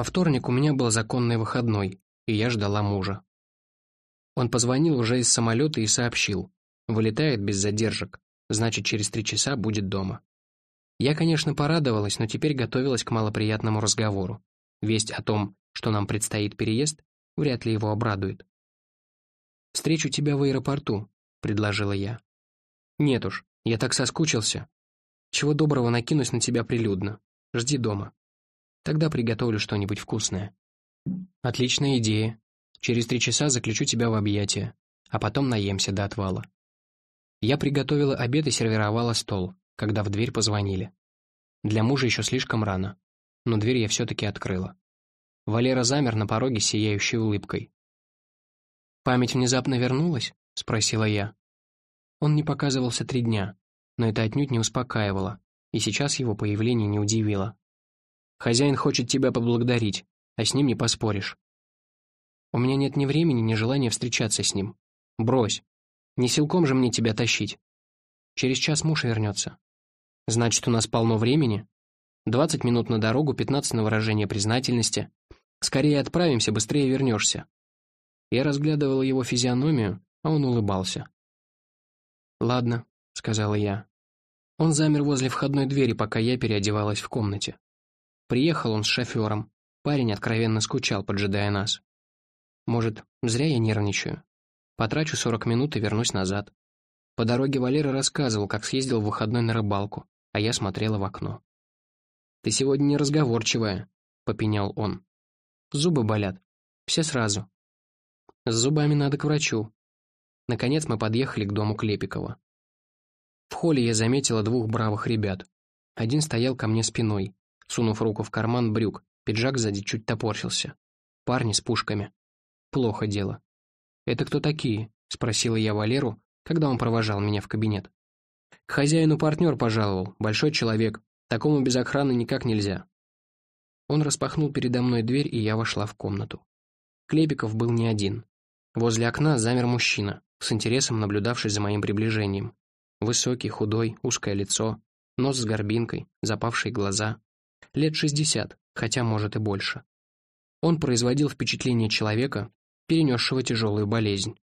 Во вторник у меня был законный выходной, и я ждала мужа. Он позвонил уже из самолета и сообщил. Вылетает без задержек, значит, через три часа будет дома. Я, конечно, порадовалась, но теперь готовилась к малоприятному разговору. Весть о том, что нам предстоит переезд, вряд ли его обрадует. «Встречу тебя в аэропорту», — предложила я. «Нет уж, я так соскучился. Чего доброго накинусь на тебя прилюдно. Жди дома. Тогда приготовлю что-нибудь вкусное». «Отличная идея. Через три часа заключу тебя в объятия, а потом наемся до отвала». Я приготовила обед и сервировала стол, когда в дверь позвонили. Для мужа еще слишком рано, но дверь я все-таки открыла. Валера замер на пороге сияющей улыбкой. «Память внезапно вернулась?» — спросила я. Он не показывался три дня, но это отнюдь не успокаивало, и сейчас его появление не удивило. «Хозяин хочет тебя поблагодарить, а с ним не поспоришь. У меня нет ни времени, ни желания встречаться с ним. Брось. Не силком же мне тебя тащить. Через час муж вернется. Значит, у нас полно времени? Двадцать минут на дорогу, пятнадцать на выражение признательности. Скорее отправимся, быстрее вернешься. Я разглядывала его физиономию, а он улыбался. «Ладно», — сказала я. Он замер возле входной двери, пока я переодевалась в комнате. Приехал он с шофером. Парень откровенно скучал, поджидая нас. Может, зря я нервничаю. Потрачу сорок минут и вернусь назад. По дороге Валера рассказывал, как съездил в выходной на рыбалку, а я смотрела в окно. «Ты сегодня неразговорчивая», — попенял он. «Зубы болят. Все сразу. С зубами надо к врачу. Наконец мы подъехали к дому Клепикова. В холле я заметила двух бравых ребят. Один стоял ко мне спиной, сунув руку в карман брюк, пиджак сзади чуть топорщился. Парни с пушками. Плохо дело. «Это кто такие?» — спросила я Валеру, когда он провожал меня в кабинет. «К хозяину партнер пожаловал, большой человек. Такому без охраны никак нельзя». Он распахнул передо мной дверь, и я вошла в комнату. Клепиков был не один. Возле окна замер мужчина, с интересом наблюдавший за моим приближением. Высокий, худой, узкое лицо, нос с горбинкой, запавшие глаза. Лет шестьдесят, хотя, может, и больше. Он производил впечатление человека, перенесшего тяжелую болезнь.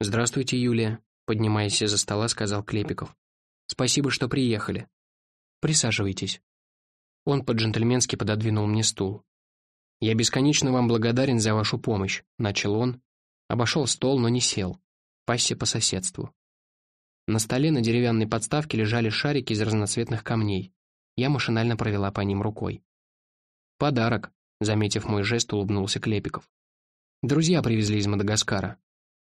«Здравствуйте, Юлия», — поднимаясь из-за стола, сказал Клепиков. «Спасибо, что приехали. Присаживайтесь». Он по-джентльменски пододвинул мне стул. «Я бесконечно вам благодарен за вашу помощь», — начал он, Обошел стол, но не сел. Пасся по соседству. На столе на деревянной подставке лежали шарики из разноцветных камней. Я машинально провела по ним рукой. «Подарок», — заметив мой жест, улыбнулся Клепиков. «Друзья привезли из Мадагаскара.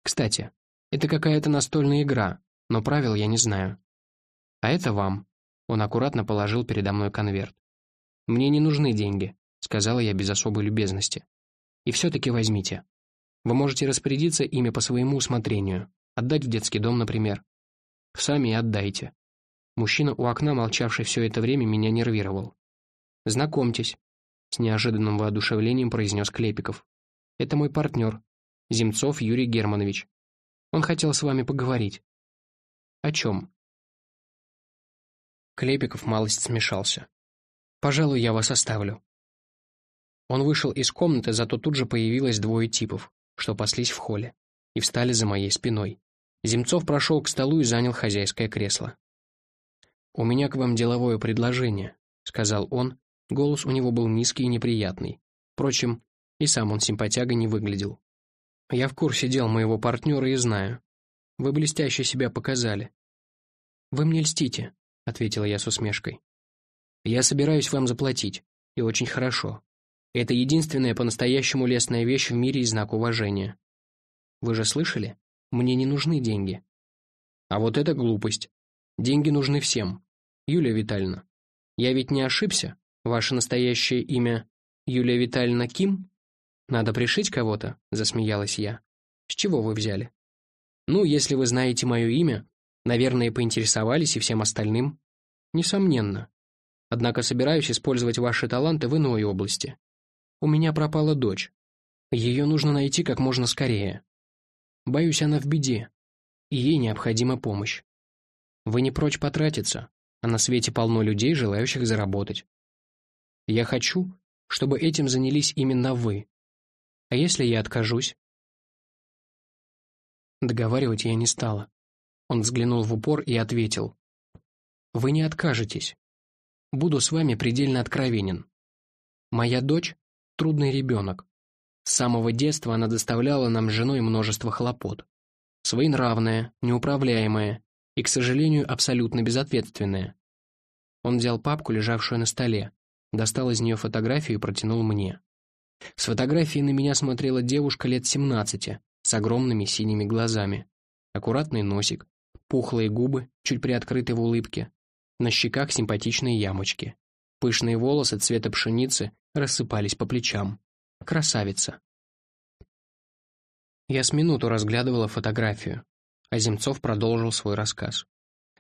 Кстати, это какая-то настольная игра, но правил я не знаю. А это вам». Он аккуратно положил передо мной конверт. «Мне не нужны деньги», — сказала я без особой любезности. «И все-таки возьмите. Вы можете распорядиться ими по своему усмотрению, отдать в детский дом, например. Сами отдайте. Мужчина у окна, молчавший все это время, меня нервировал. «Знакомьтесь», — с неожиданным воодушевлением произнес Клепиков. «Это мой партнер, Земцов Юрий Германович. Он хотел с вами поговорить». «О чем?» Клепиков малость смешался. «Пожалуй, я вас оставлю». Он вышел из комнаты, зато тут же появилось двое типов что паслись в холле, и встали за моей спиной. Земцов прошел к столу и занял хозяйское кресло. «У меня к вам деловое предложение», — сказал он. Голос у него был низкий и неприятный. Впрочем, и сам он симпатяга не выглядел. «Я в курсе дел моего партнера и знаю. Вы блестяще себя показали». «Вы мне льстите», — ответила я с усмешкой. «Я собираюсь вам заплатить, и очень хорошо. Это единственная по-настоящему лестная вещь в мире и знак уважения. Вы же слышали? Мне не нужны деньги. А вот это глупость. Деньги нужны всем. Юлия Витальевна, я ведь не ошибся? Ваше настоящее имя Юлия Витальевна Ким? Надо пришить кого-то, засмеялась я. С чего вы взяли? Ну, если вы знаете мое имя, наверное, поинтересовались и всем остальным. Несомненно. Однако собираюсь использовать ваши таланты в иной области. У меня пропала дочь. Ее нужно найти как можно скорее. Боюсь, она в беде, и ей необходима помощь. Вы не прочь потратиться, а на свете полно людей, желающих заработать. Я хочу, чтобы этим занялись именно вы. А если я откажусь? Договаривать я не стала. Он взглянул в упор и ответил. Вы не откажетесь. Буду с вами предельно откровенен. Моя дочь — трудный ребенок. С самого детства она доставляла нам с женой множество хлопот. Своенравная, неуправляемая и, к сожалению, абсолютно безответственная. Он взял папку, лежавшую на столе, достал из нее фотографию и протянул мне. С фотографии на меня смотрела девушка лет 17, с огромными синими глазами. Аккуратный носик, пухлые губы, чуть приоткрыты в улыбке, на щеках симпатичные ямочки. Пышные волосы цвета пшеницы рассыпались по плечам. Красавица. Я с минуту разглядывала фотографию, а Земцов продолжил свой рассказ.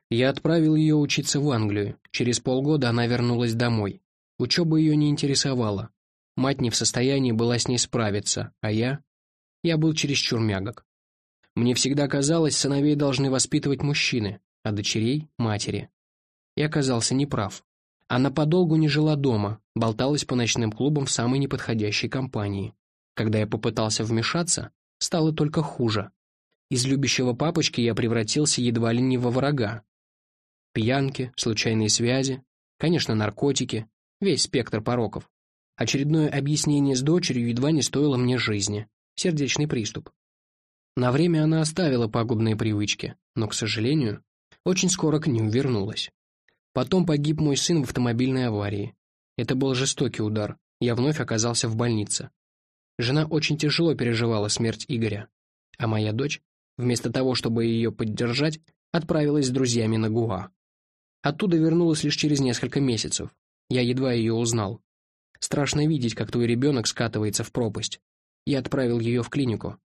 Я отправил ее учиться в Англию. Через полгода она вернулась домой. Учеба ее не интересовала. Мать не в состоянии была с ней справиться, а я... Я был чересчур мягок. Мне всегда казалось, сыновей должны воспитывать мужчины, а дочерей — матери. Я оказался неправ. Она подолгу не жила дома, болталась по ночным клубам в самой неподходящей компании. Когда я попытался вмешаться, стало только хуже. Из любящего папочки я превратился едва ли не во врага. Пьянки, случайные связи, конечно, наркотики, весь спектр пороков. Очередное объяснение с дочерью едва не стоило мне жизни. Сердечный приступ. На время она оставила пагубные привычки, но, к сожалению, очень скоро к ним вернулась. Потом погиб мой сын в автомобильной аварии. Это был жестокий удар. Я вновь оказался в больнице. Жена очень тяжело переживала смерть Игоря. А моя дочь, вместо того, чтобы ее поддержать, отправилась с друзьями на Гуа. Оттуда вернулась лишь через несколько месяцев. Я едва ее узнал. Страшно видеть, как твой ребенок скатывается в пропасть. Я отправил ее в клинику.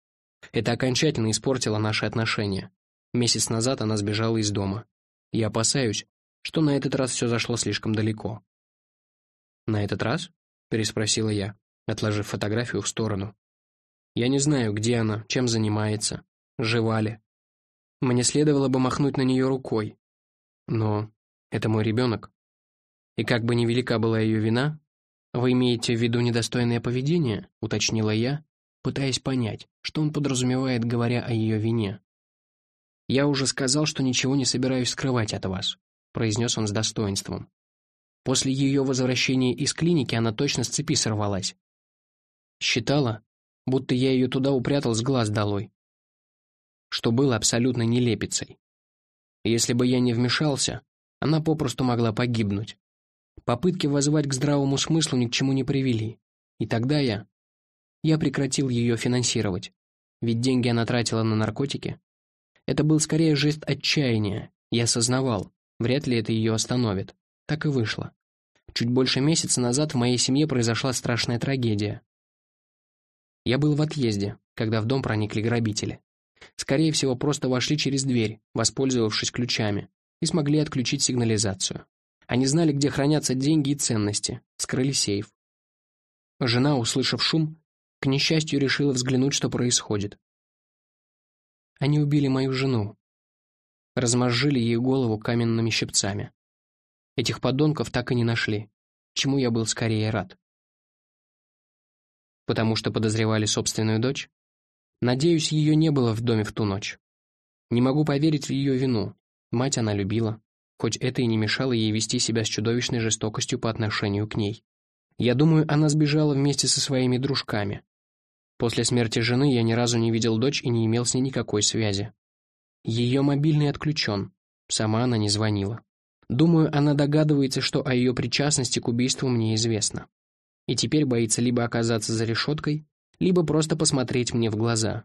Это окончательно испортило наши отношения. Месяц назад она сбежала из дома. Я опасаюсь, что на этот раз все зашло слишком далеко. «На этот раз?» — переспросила я, отложив фотографию в сторону. «Я не знаю, где она, чем занимается, жива ли. Мне следовало бы махнуть на нее рукой. Но это мой ребенок. И как бы невелика была ее вина, вы имеете в виду недостойное поведение?» — уточнила я, пытаясь понять, что он подразумевает, говоря о ее вине. «Я уже сказал, что ничего не собираюсь скрывать от вас. — произнес он с достоинством. После ее возвращения из клиники она точно с цепи сорвалась. Считала, будто я ее туда упрятал с глаз долой. Что было абсолютно нелепицей. Если бы я не вмешался, она попросту могла погибнуть. Попытки воззвать к здравому смыслу ни к чему не привели. И тогда я... Я прекратил ее финансировать. Ведь деньги она тратила на наркотики. Это был скорее жест отчаяния. Я осознавал, Вряд ли это ее остановит. Так и вышло. Чуть больше месяца назад в моей семье произошла страшная трагедия. Я был в отъезде, когда в дом проникли грабители. Скорее всего, просто вошли через дверь, воспользовавшись ключами, и смогли отключить сигнализацию. Они знали, где хранятся деньги и ценности, скрыли сейф. Жена, услышав шум, к несчастью решила взглянуть, что происходит. Они убили мою жену, размозжили ей голову каменными щипцами. Этих подонков так и не нашли, чему я был скорее рад. Потому что подозревали собственную дочь? Надеюсь, ее не было в доме в ту ночь. Не могу поверить в ее вину. Мать она любила, хоть это и не мешало ей вести себя с чудовищной жестокостью по отношению к ней. Я думаю, она сбежала вместе со своими дружками. После смерти жены я ни разу не видел дочь и не имел с ней никакой связи. Ее мобильный отключен. Сама она не звонила. Думаю, она догадывается, что о ее причастности к убийству мне известно. И теперь боится либо оказаться за решеткой, либо просто посмотреть мне в глаза.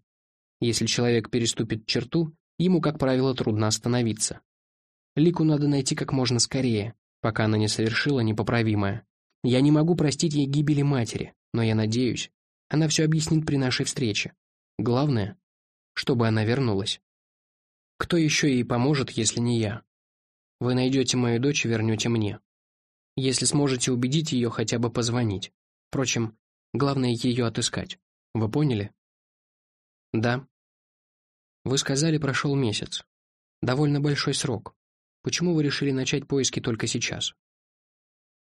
Если человек переступит черту, ему, как правило, трудно остановиться. Лику надо найти как можно скорее, пока она не совершила непоправимое. Я не могу простить ей гибели матери, но я надеюсь, она все объяснит при нашей встрече. Главное, чтобы она вернулась. Кто еще ей поможет, если не я? Вы найдете мою дочь и вернете мне. Если сможете убедить ее хотя бы позвонить. Впрочем, главное ее отыскать. Вы поняли? Да. Вы сказали, прошел месяц. Довольно большой срок. Почему вы решили начать поиски только сейчас?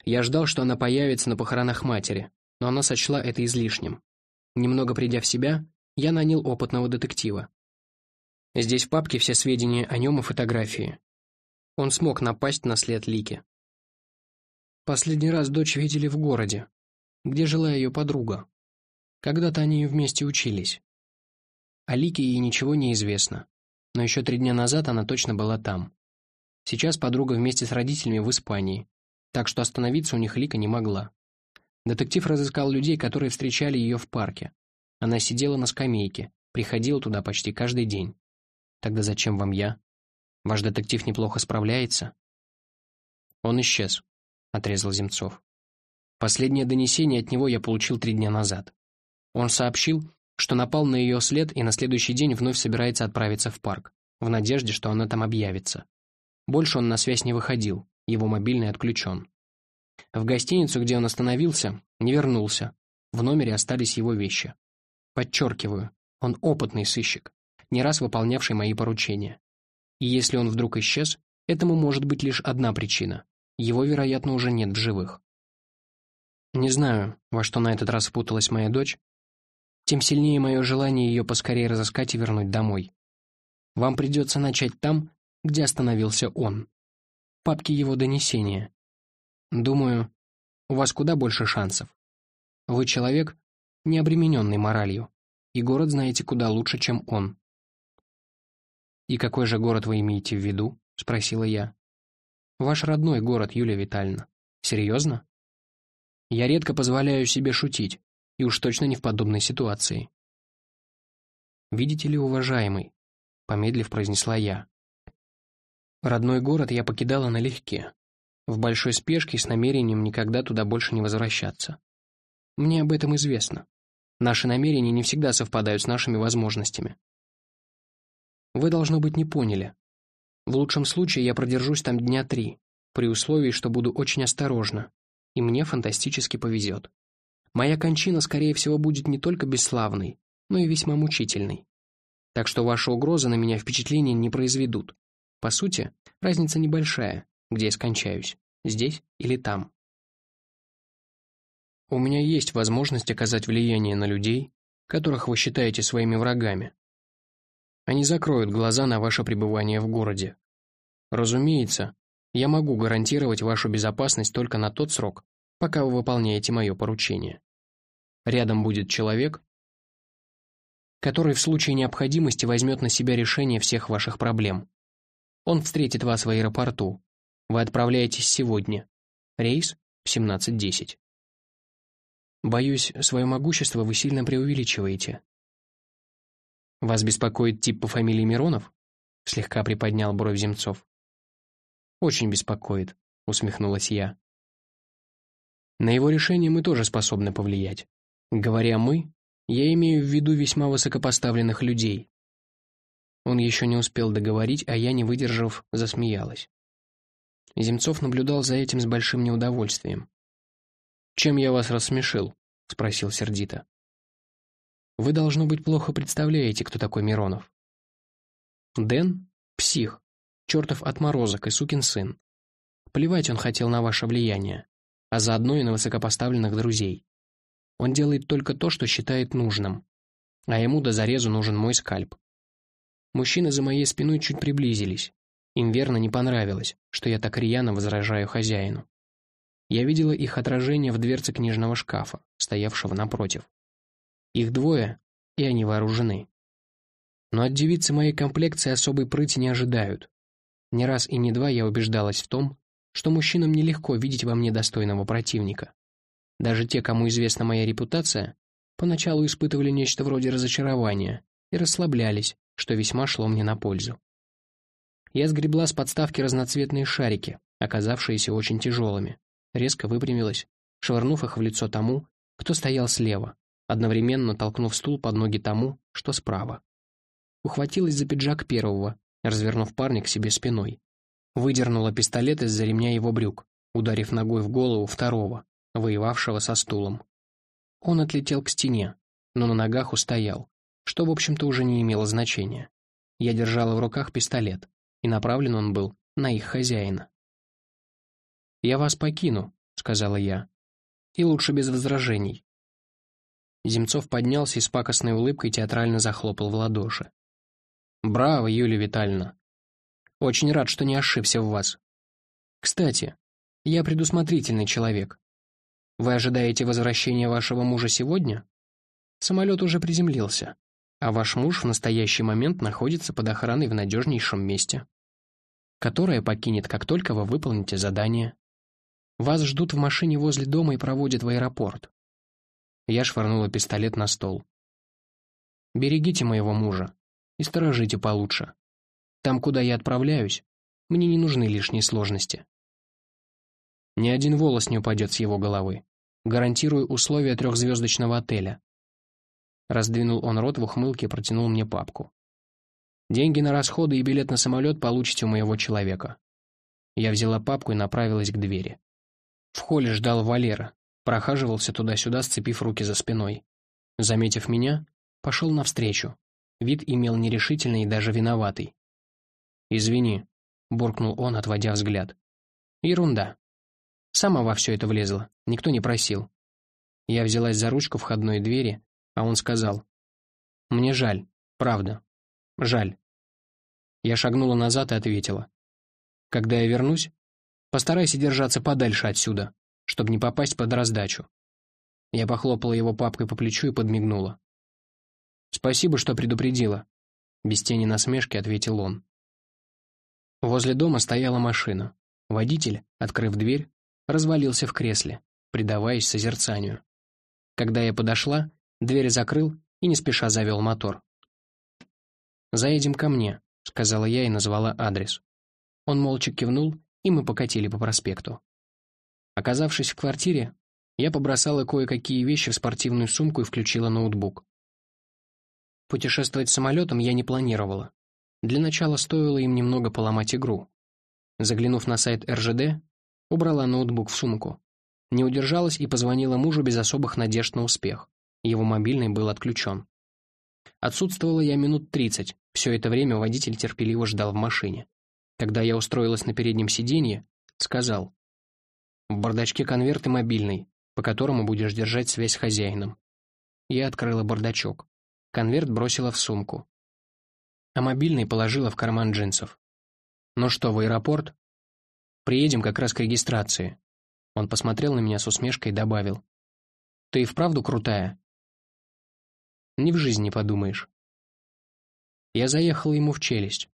Я ждал, что она появится на похоронах матери, но она сочла это излишним. Немного придя в себя, я нанял опытного детектива. Здесь в папке все сведения о нем и фотографии. Он смог напасть на след Лики. Последний раз дочь видели в городе, где жила ее подруга. Когда-то они вместе учились. О Лике ей ничего не известно, но еще три дня назад она точно была там. Сейчас подруга вместе с родителями в Испании, так что остановиться у них Лика не могла. Детектив разыскал людей, которые встречали ее в парке. Она сидела на скамейке, приходила туда почти каждый день. Тогда зачем вам я? Ваш детектив неплохо справляется? Он исчез, отрезал Земцов. Последнее донесение от него я получил три дня назад. Он сообщил, что напал на ее след и на следующий день вновь собирается отправиться в парк, в надежде, что она там объявится. Больше он на связь не выходил, его мобильный отключен. В гостиницу, где он остановился, не вернулся. В номере остались его вещи. Подчеркиваю, он опытный сыщик, не раз выполнявший мои поручения. И если он вдруг исчез, этому может быть лишь одна причина. Его, вероятно, уже нет в живых. Не знаю, во что на этот раз впуталась моя дочь, тем сильнее мое желание ее поскорее разыскать и вернуть домой. Вам придется начать там, где остановился он. Папки его донесения. Думаю, у вас куда больше шансов. Вы человек, не обремененный моралью, и город знаете куда лучше, чем он. «И какой же город вы имеете в виду?» — спросила я. «Ваш родной город, Юлия Витальевна. Серьезно?» Я редко позволяю себе шутить, и уж точно не в подобной ситуации. «Видите ли, уважаемый», — помедлив произнесла я. Родной город я покидала налегке, в большой спешке с намерением никогда туда больше не возвращаться. Мне об этом известно. Наши намерения не всегда совпадают с нашими возможностями. Вы, должно быть, не поняли. В лучшем случае я продержусь там дня три, при условии, что буду очень осторожна, и мне фантастически повезет. Моя кончина, скорее всего, будет не только бесславной, но и весьма мучительной. Так что ваши угрозы на меня впечатления не произведут. По сути, разница небольшая, где я скончаюсь, здесь или там. У меня есть возможность оказать влияние на людей, которых вы считаете своими врагами, они закроют глаза на ваше пребывание в городе. Разумеется, я могу гарантировать вашу безопасность только на тот срок, пока вы выполняете мое поручение. Рядом будет человек, который в случае необходимости возьмет на себя решение всех ваших проблем. Он встретит вас в аэропорту. Вы отправляетесь сегодня. Рейс в 17.10. Боюсь, свое могущество вы сильно преувеличиваете. «Вас беспокоит тип по фамилии Миронов?» — слегка приподнял бровь Земцов. «Очень беспокоит», — усмехнулась я. «На его решение мы тоже способны повлиять. Говоря «мы», я имею в виду весьма высокопоставленных людей». Он еще не успел договорить, а я, не выдержав, засмеялась. Земцов наблюдал за этим с большим неудовольствием. «Чем я вас рассмешил?» — спросил сердито. Вы, должно быть, плохо представляете, кто такой Миронов. Дэн — псих, чертов отморозок и сукин сын. Плевать он хотел на ваше влияние, а заодно и на высокопоставленных друзей. Он делает только то, что считает нужным, а ему до зарезу нужен мой скальп. Мужчины за моей спиной чуть приблизились. Им верно не понравилось, что я так рьяно возражаю хозяину. Я видела их отражение в дверце книжного шкафа, стоявшего напротив. Их двое, и они вооружены. Но от девицы моей комплекции особой прыти не ожидают. Не раз и не два я убеждалась в том, что мужчинам нелегко видеть во мне достойного противника. Даже те, кому известна моя репутация, поначалу испытывали нечто вроде разочарования и расслаблялись, что весьма шло мне на пользу. Я сгребла с подставки разноцветные шарики, оказавшиеся очень тяжелыми, резко выпрямилась, швырнув их в лицо тому, кто стоял слева, одновременно толкнув стул под ноги тому, что справа. Ухватилась за пиджак первого, развернув парня к себе спиной. Выдернула пистолет из-за ремня его брюк, ударив ногой в голову второго, воевавшего со стулом. Он отлетел к стене, но на ногах устоял, что, в общем-то, уже не имело значения. Я держала в руках пистолет, и направлен он был на их хозяина. «Я вас покину», — сказала я. «И лучше без возражений». Земцов поднялся и с пакостной улыбкой театрально захлопал в ладоши. «Браво, Юлия Витальевна! Очень рад, что не ошибся в вас. Кстати, я предусмотрительный человек. Вы ожидаете возвращения вашего мужа сегодня? Самолет уже приземлился, а ваш муж в настоящий момент находится под охраной в надежнейшем месте, которое покинет, как только вы выполните задание. Вас ждут в машине возле дома и проводят в аэропорт. Я швырнула пистолет на стол. Берегите моего мужа и сторожите получше. Там, куда я отправляюсь, мне не нужны лишние сложности. Ни один волос не упадет с его головы. Гарантирую условия трехзвездочного отеля. Раздвинул он рот в ухмылке и протянул мне папку. Деньги на расходы и билет на самолет получите у моего человека. Я взяла папку и направилась к двери. В холле ждал Валера, прохаживался туда-сюда, сцепив руки за спиной. Заметив меня, пошел навстречу. Вид имел нерешительный и даже виноватый. «Извини», — буркнул он, отводя взгляд. «Ерунда. Сама во все это влезла, никто не просил». Я взялась за ручку входной двери, а он сказал. «Мне жаль, правда. Жаль». Я шагнула назад и ответила. «Когда я вернусь, постарайся держаться подальше отсюда, чтобы не попасть под раздачу». Я похлопала его папкой по плечу и подмигнула. «Спасибо, что предупредила», — без тени насмешки ответил он. Возле дома стояла машина. Водитель, открыв дверь, развалился в кресле, предаваясь созерцанию. Когда я подошла, дверь закрыл и не спеша завел мотор. «Заедем ко мне», — сказала я и назвала адрес. Он молча кивнул, и мы покатили по проспекту. Оказавшись в квартире, я побросала кое-какие вещи в спортивную сумку и включила ноутбук. Путешествовать самолетом я не планировала. Для начала стоило им немного поломать игру. Заглянув на сайт РЖД, убрала ноутбук в сумку. Не удержалась и позвонила мужу без особых надежд на успех. Его мобильный был отключен. Отсутствовала я минут тридцать. Все это время водитель терпеливо ждал в машине. Когда я устроилась на переднем сиденье, сказал. «В бардачке конверт и мобильный, по которому будешь держать связь с хозяином». Я открыла бардачок. Конверт бросила в сумку а мобильный положила в карман джинсов. «Ну что, в аэропорт?» «Приедем как раз к регистрации». Он посмотрел на меня с усмешкой и добавил. «Ты и вправду крутая?» «Ни в жизни не подумаешь». Я заехал ему в челюсть,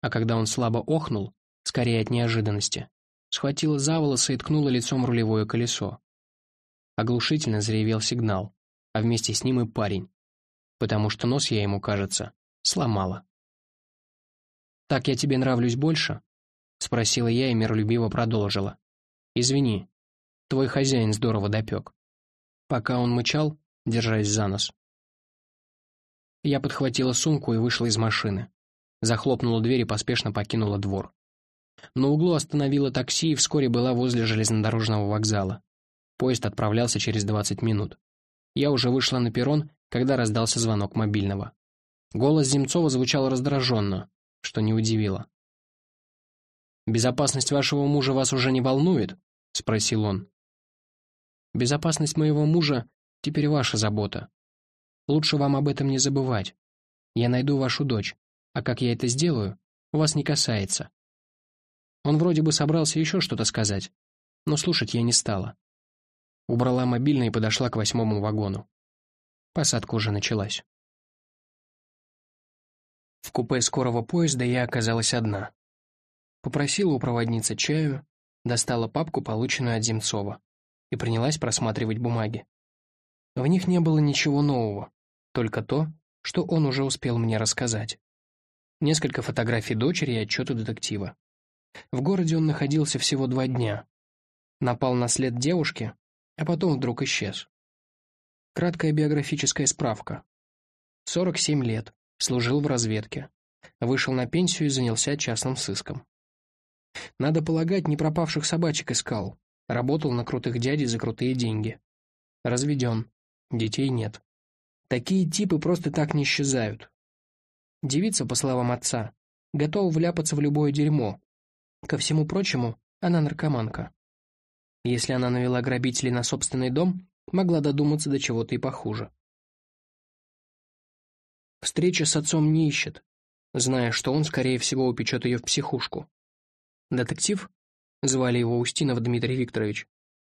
а когда он слабо охнул, скорее от неожиданности, схватила за волосы и ткнула лицом рулевое колесо. Оглушительно заревел сигнал, а вместе с ним и парень, потому что нос я ему, кажется, сломала. «Так я тебе нравлюсь больше?» — спросила я и миролюбиво продолжила. «Извини, твой хозяин здорово допек». Пока он мычал, держась за нос. Я подхватила сумку и вышла из машины. Захлопнула дверь и поспешно покинула двор. На углу остановила такси и вскоре была возле железнодорожного вокзала. Поезд отправлялся через 20 минут. Я уже вышла на перрон, когда раздался звонок мобильного. Голос Земцова звучал раздраженно, что не удивило. «Безопасность вашего мужа вас уже не волнует?» — спросил он. «Безопасность моего мужа теперь ваша забота. Лучше вам об этом не забывать. Я найду вашу дочь, а как я это сделаю, вас не касается». Он вроде бы собрался еще что-то сказать, но слушать я не стала. Убрала мобильный и подошла к восьмому вагону. Посадка уже началась. В купе скорого поезда я оказалась одна. Попросила у проводницы чаю, достала папку, полученную от Земцова, и принялась просматривать бумаги. В них не было ничего нового, только то, что он уже успел мне рассказать. Несколько фотографий дочери и отчеты детектива. В городе он находился всего два дня. Напал на след девушки, а потом вдруг исчез. Краткая биографическая справка. 47 лет, Служил в разведке. Вышел на пенсию и занялся частным сыском. Надо полагать, не пропавших собачек искал. Работал на крутых дядей за крутые деньги. Разведен. Детей нет. Такие типы просто так не исчезают. Девица, по словам отца, готова вляпаться в любое дерьмо. Ко всему прочему, она наркоманка. Если она навела грабителей на собственный дом, могла додуматься до чего-то и похуже. Встреча с отцом не ищет, зная, что он, скорее всего, упечет ее в психушку. Детектив, звали его Устинов Дмитрий Викторович,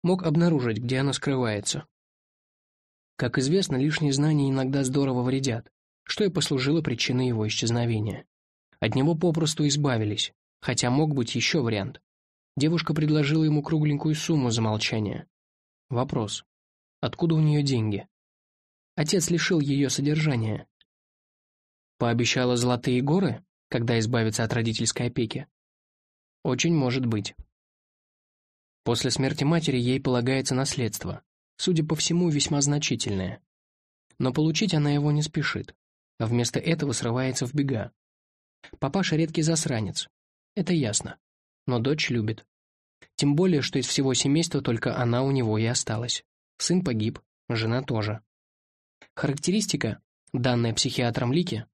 мог обнаружить, где она скрывается. Как известно, лишние знания иногда здорово вредят, что и послужило причиной его исчезновения. От него попросту избавились, хотя мог быть еще вариант. Девушка предложила ему кругленькую сумму за молчание. Вопрос. Откуда у нее деньги? Отец лишил ее содержания. Пообещала золотые горы, когда избавится от родительской опеки? Очень может быть. После смерти матери ей полагается наследство, судя по всему, весьма значительное. Но получить она его не спешит, а вместо этого срывается в бега. Папаша редкий засранец, это ясно, но дочь любит. Тем более, что из всего семейства только она у него и осталась. Сын погиб, жена тоже. Характеристика, данная психиатром Лики,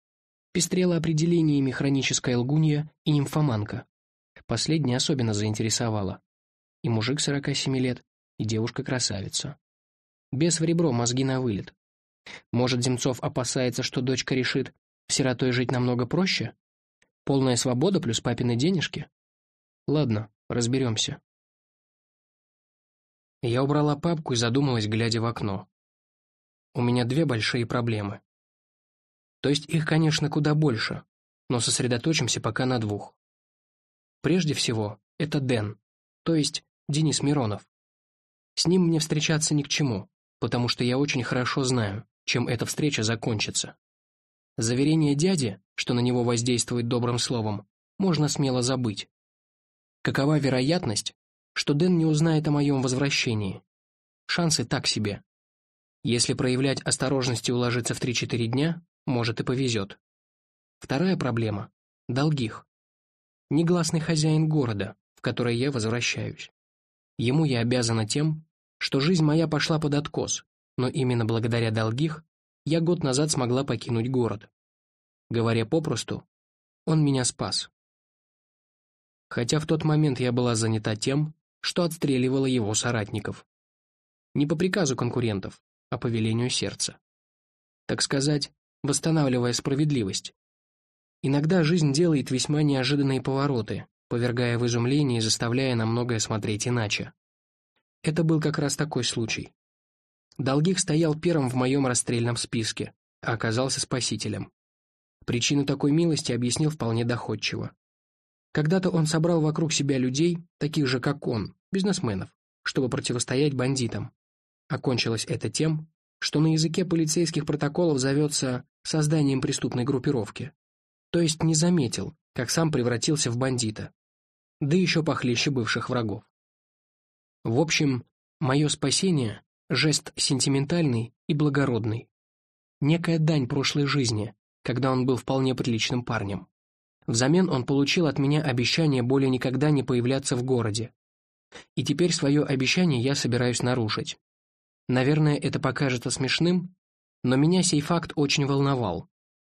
пестрела определениями хроническая лгунья и нимфоманка. Последняя особенно заинтересовала. И мужик 47 лет, и девушка-красавица. Без в ребро, мозги на вылет. Может, Земцов опасается, что дочка решит, сиротой жить намного проще? Полная свобода плюс папины денежки? Ладно, разберемся. Я убрала папку и задумалась, глядя в окно. У меня две большие проблемы. То есть их, конечно, куда больше, но сосредоточимся пока на двух. Прежде всего, это Дэн, то есть Денис Миронов. С ним мне встречаться ни к чему, потому что я очень хорошо знаю, чем эта встреча закончится. Заверение дяди, что на него воздействует добрым словом, можно смело забыть. Какова вероятность, что Дэн не узнает о моем возвращении? Шансы так себе. Если проявлять осторожность и уложиться в 3-4 дня, может и повезет. Вторая проблема – долгих. Негласный хозяин города, в который я возвращаюсь. Ему я обязана тем, что жизнь моя пошла под откос, но именно благодаря долгих я год назад смогла покинуть город. Говоря попросту, он меня спас. Хотя в тот момент я была занята тем, что отстреливала его соратников. Не по приказу конкурентов, а по велению сердца. Так сказать, восстанавливая справедливость. Иногда жизнь делает весьма неожиданные повороты, повергая в изумление и заставляя на многое смотреть иначе. Это был как раз такой случай. Долгих стоял первым в моем расстрельном списке, а оказался спасителем. Причину такой милости объяснил вполне доходчиво. Когда-то он собрал вокруг себя людей, таких же, как он, бизнесменов, чтобы противостоять бандитам. Окончилось это тем, что на языке полицейских протоколов зовется созданием преступной группировки. То есть не заметил, как сам превратился в бандита. Да еще похлеще бывших врагов. В общем, мое спасение Жест сентиментальный и благородный. Некая дань прошлой жизни, когда он был вполне приличным парнем. Взамен он получил от меня обещание более никогда не появляться в городе. И теперь свое обещание я собираюсь нарушить. Наверное, это покажется смешным, но меня сей факт очень волновал.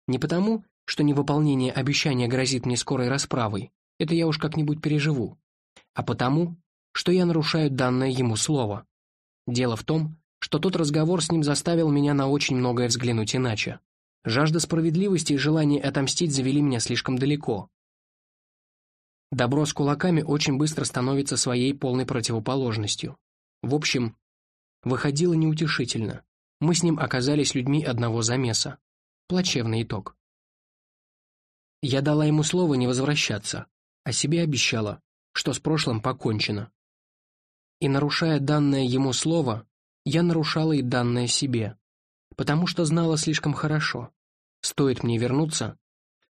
Не потому, что невыполнение обещания грозит мне скорой расправой, это я уж как-нибудь переживу, а потому, что я нарушаю данное ему слово. Дело в том, что тот разговор с ним заставил меня на очень многое взглянуть иначе. Жажда справедливости и желание отомстить завели меня слишком далеко. Добро с кулаками очень быстро становится своей полной противоположностью. В общем, выходило неутешительно. Мы с ним оказались людьми одного замеса. Плачевный итог. Я дала ему слово не возвращаться, а себе обещала, что с прошлым покончено. И нарушая данное ему слово, я нарушала и данное себе, потому что знала слишком хорошо. Стоит мне вернуться,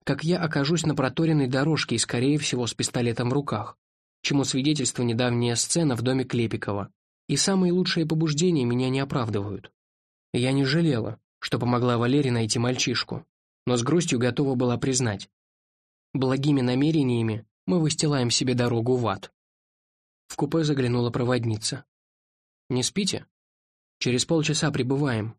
как я окажусь на проторенной дорожке и, скорее всего, с пистолетом в руках, чему свидетельство недавняя сцена в доме Клепикова. И самые лучшие побуждения меня не оправдывают. Я не жалела, что помогла Валере найти мальчишку, но с грустью готова была признать. Благими намерениями мы выстилаем себе дорогу в ад. В купе заглянула проводница. «Не спите? Через полчаса прибываем.